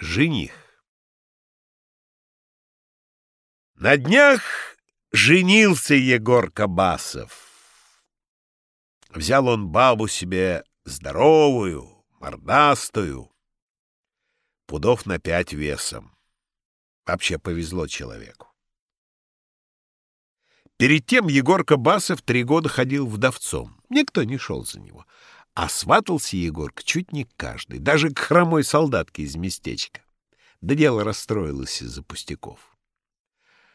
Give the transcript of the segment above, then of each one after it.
Жених. На днях женился Егор Кабасов. Взял он бабу себе здоровую, мордастую, пудов на пять весом. Вообще повезло человеку. Перед тем Егор Кабасов три года ходил вдовцом. Никто не шел за него. А сватался Егорка чуть не каждый, даже к хромой солдатке из местечка. Да дело расстроилось из-за пустяков.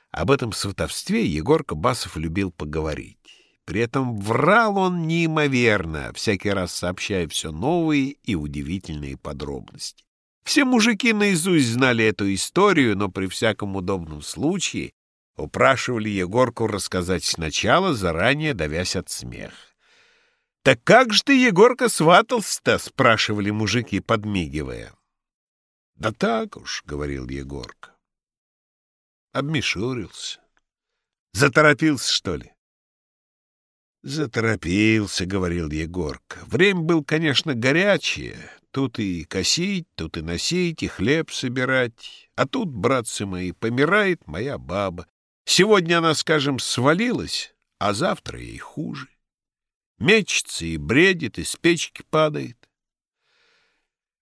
Об этом сватовстве Егорка Басов любил поговорить. При этом врал он неимоверно, всякий раз сообщая все новые и удивительные подробности. Все мужики наизусть знали эту историю, но при всяком удобном случае упрашивали Егорку рассказать сначала, заранее давясь от смеха. «Так как же ты, Егорка, сватался-то?» — спрашивали мужики, подмигивая. «Да так уж», — говорил Егорка. Обмешурился. Заторопился, что ли? Заторопился, — говорил Егорка. Время было, конечно, горячее. Тут и косить, тут и носить, и хлеб собирать. А тут, братцы мои, помирает моя баба. Сегодня она, скажем, свалилась, а завтра ей хуже мечется и бредит, из печки падает.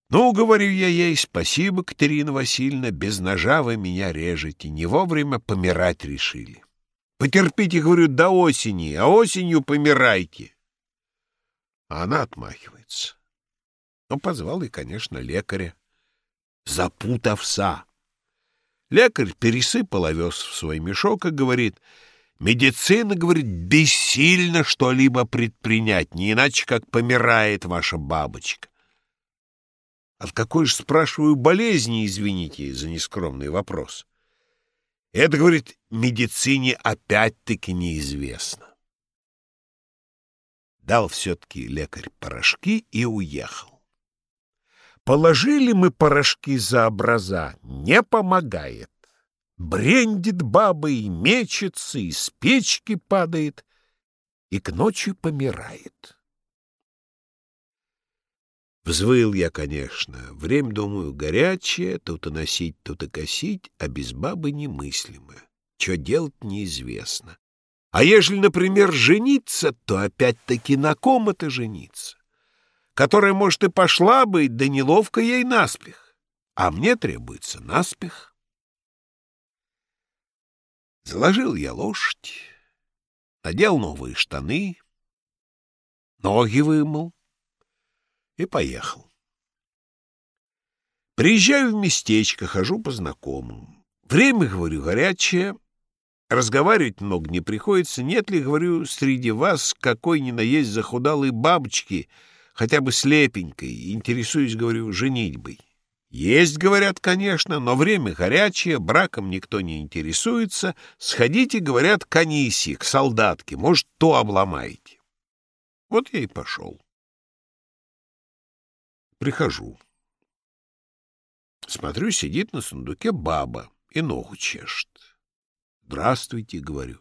Ну, говорю я ей, спасибо, Катерина Васильевна, без ножа вы меня режете, не вовремя помирать решили. Потерпите, говорю, до осени, а осенью помирайте. А она отмахивается. Ну, позвал и, конечно, лекаря. Запут овса. Лекарь пересыпал овес в свой мешок и говорит — Медицина, говорит, бессильно что-либо предпринять, не иначе, как помирает ваша бабочка. От какой же, спрашиваю, болезни, извините за нескромный вопрос? Это, говорит, медицине опять-таки неизвестно. Дал все-таки лекарь порошки и уехал. Положили мы порошки за образа, не помогает. Брендит баба и мечется, и с печки падает, и к ночи помирает. Взвыл я, конечно. Время, думаю, горячее, тут и носить, тут и косить, а без бабы немыслимо. Что делать, неизвестно. А ежели, например, жениться, то опять-таки на ком это жениться? Которая, может, и пошла бы, да неловко ей наспех. А мне требуется наспех. Заложил я лошадь, надел новые штаны, ноги вымыл и поехал. Приезжаю в местечко, хожу по знакомым. Время, говорю, горячее, разговаривать много не приходится. Нет ли, говорю, среди вас какой ни на есть захудалой бабочки, хотя бы слепенькой, интересуюсь, говорю, женитьбой. Есть, говорят, конечно, но время горячее, браком никто не интересуется. Сходите, говорят, к Анисе, к солдатке, может, то обломаете. Вот я и пошел. Прихожу. Смотрю, сидит на сундуке баба и ногу чешет. «Здравствуйте», — говорю.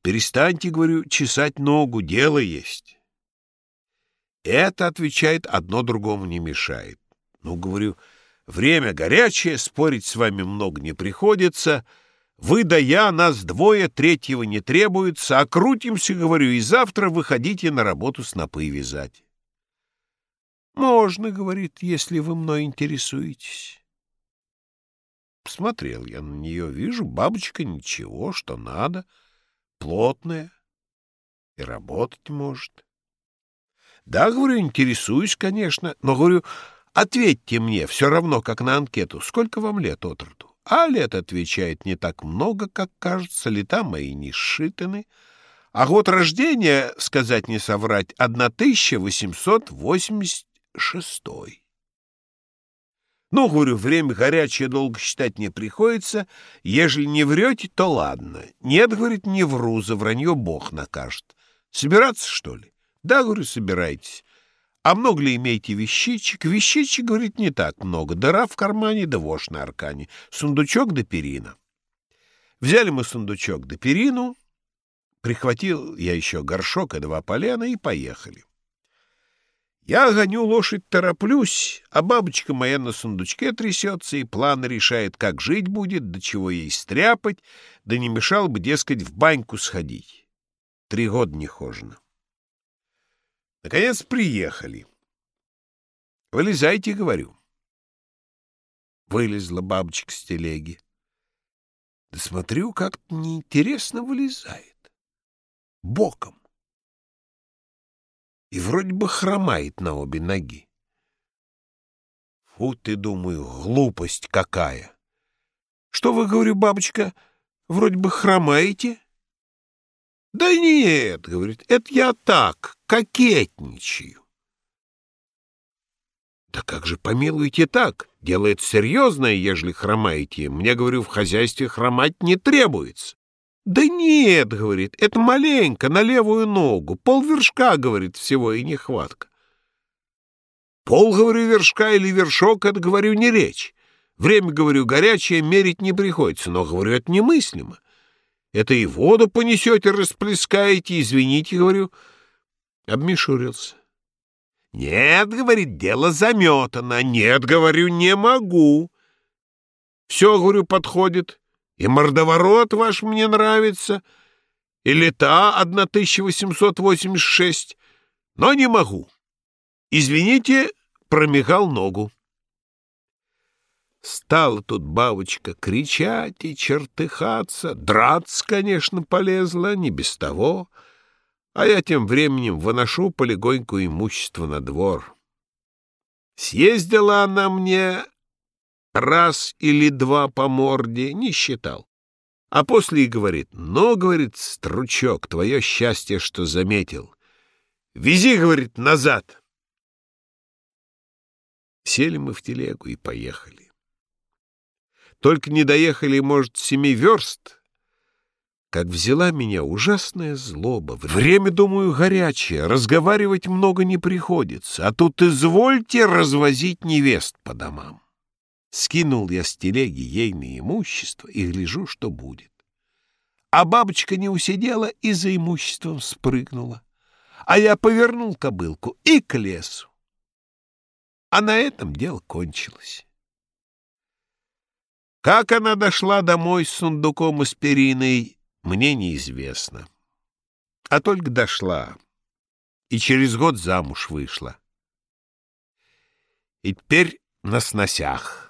«Перестаньте, — говорю, — чесать ногу, дело есть». Это, отвечает, одно другому не мешает. Ну, говорю, — Время горячее, спорить с вами много не приходится. Вы да я, нас двое, третьего не требуется, а крутимся, говорю, и завтра выходите на работу снопы вязать. Можно, говорит, если вы мной интересуетесь. Посмотрел я на нее, вижу, бабочка ничего, что надо, плотная и работать может. Да, говорю, интересуюсь, конечно, но, говорю, Ответьте мне, все равно, как на анкету, сколько вам лет от роду? А лет, отвечает, не так много, как кажется, лета мои не сшитаны. А год рождения, сказать не соврать, 1886. Ну, говорю, время горячее долго считать не приходится. Ежели не врете, то ладно. Нет, говорит, не вру, за вранье Бог накажет. Собираться, что ли? Да, говорю, собирайтесь. А много ли имеете вещичек? Вещичек, говорит, не так много. Дыра в кармане, да вошь на аркане. Сундучок да перина. Взяли мы сундучок да перину, прихватил я еще горшок и два полена и поехали. Я гоню лошадь, тороплюсь, а бабочка моя на сундучке трясется и планы решает, как жить будет, до чего ей стряпать, да не мешал бы, дескать, в баньку сходить. Три года не хожено. Наконец приехали. «Вылезайте», — говорю. Вылезла бабочка с телеги. Да смотрю, как-то неинтересно вылезает. Боком и вроде бы хромает на обе ноги. Фу ты, думаю, глупость какая! Что вы, говорю, бабочка, вроде бы хромаете? Да нет, говорит, это я так, кокетничаю. Да как же помилуйте так? Делает серьезное, ежели хромаете. Мне, говорю, в хозяйстве хромать не требуется. «Да нет», — говорит, — «это маленько, на левую ногу. Полвершка, — говорит, — всего и нехватка». Пол, говорю, вершка или вершок — это, говорю, не речь. Время, говорю, горячее мерить не приходится, но, говорю, это немыслимо. Это и воду понесете, расплескаете, извините, говорю. Обмешурился. Нет, говорит, дело заметано. Нет, говорю, не могу. Все, говорю, подходит. И мордоворот ваш мне нравится, и лета 1886, но не могу. Извините, промигал ногу. Стала тут бабочка кричать и чертыхаться, драться, конечно, полезла, не без того, а я тем временем выношу полегоньку имущество на двор. Съездила она мне раз или два по морде, не считал. А после и говорит, ну, говорит, стручок, твое счастье, что заметил. Вези, говорит, назад. Сели мы в телегу и поехали. Только не доехали, может, семи верст, как взяла меня ужасная злоба. Время, думаю, горячее, разговаривать много не приходится, а тут извольте развозить невест по домам. Скинул я с телеги ейное имущество и гляжу, что будет. А бабочка не усидела и за имуществом спрыгнула. А я повернул кобылку и к лесу. А на этом дело кончилось. Как она дошла домой с сундуком и с периной, мне неизвестно. А только дошла, и через год замуж вышла. И теперь на сносях.